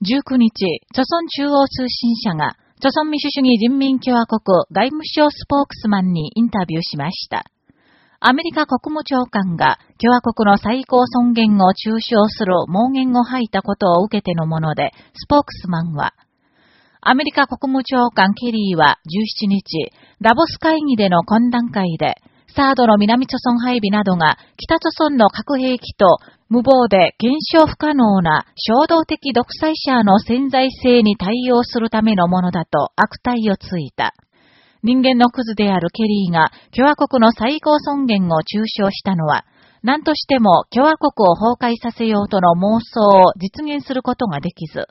19日、朝鮮中央通信社が、朝鮮民主主義人民共和国外務省スポークスマンにインタビューしました。アメリカ国務長官が共和国の最高尊厳を中傷する盲言を吐いたことを受けてのもので、スポークスマンは、アメリカ国務長官ケリーは17日、ダボス会議での懇談会で、サードの南朝鮮配備などが北朝鮮の核兵器と無謀で検証不可能な衝動的独裁者の潜在性に対応するためのものだと悪態をついた。人間のクズであるケリーが共和国の最高尊厳を中傷したのは、何としても共和国を崩壊させようとの妄想を実現することができず、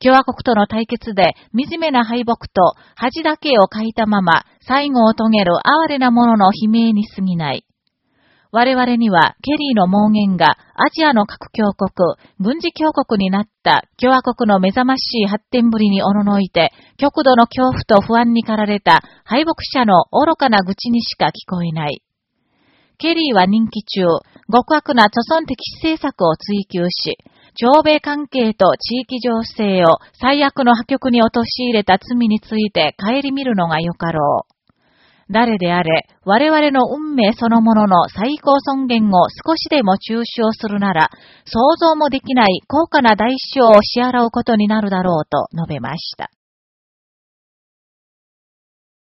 共和国との対決で惨めな敗北と恥だけを書いたまま最後を遂げる哀れなものの悲鳴に過ぎない。我々にはケリーの妄言がアジアの核強国、軍事強国になった共和国の目覚ましい発展ぶりにおののいて、極度の恐怖と不安に駆られた敗北者の愚かな愚痴にしか聞こえない。ケリーは任期中、極悪な著存的政策を追求し、朝米関係と地域情勢を最悪の破局に陥れた罪について顧みるのがよかろう。誰であれ、我々の運命そのものの最高尊厳を少しでも中傷するなら、想像もできない高価な代償を支払うことになるだろうと述べました。